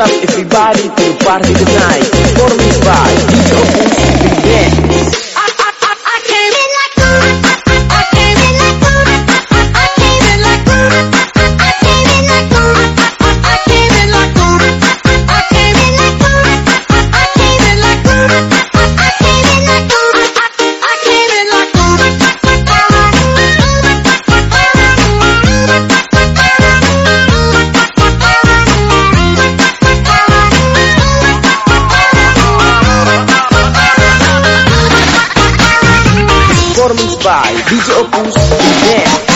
up everybody to party tonight? for Performing by DJ Opus Events. produced by DJ Opus Dance.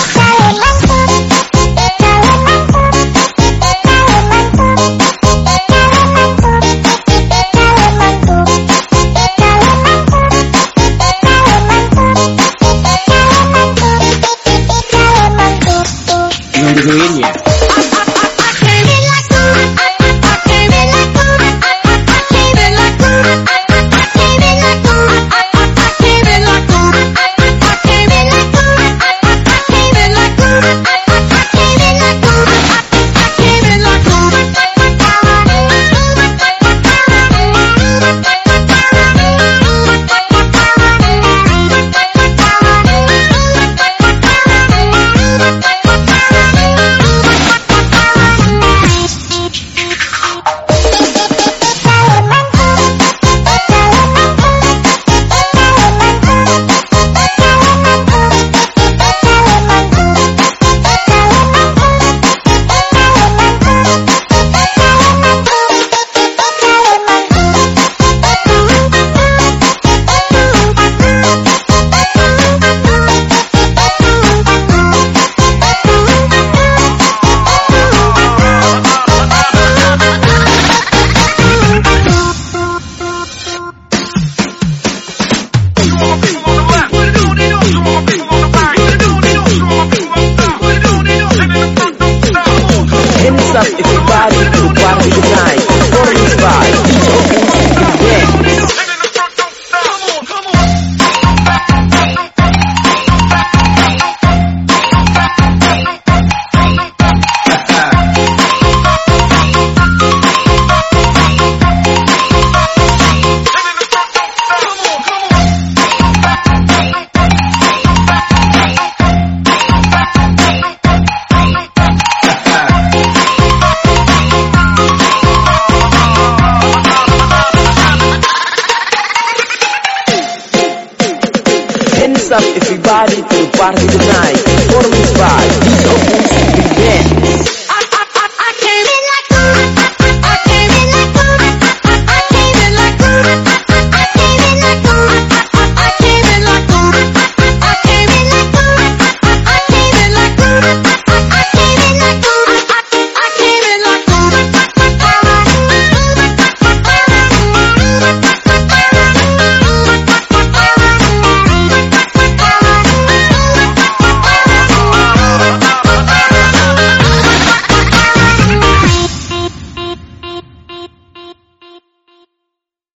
What's up everybody to party tonight Performance by DJ Opus Dance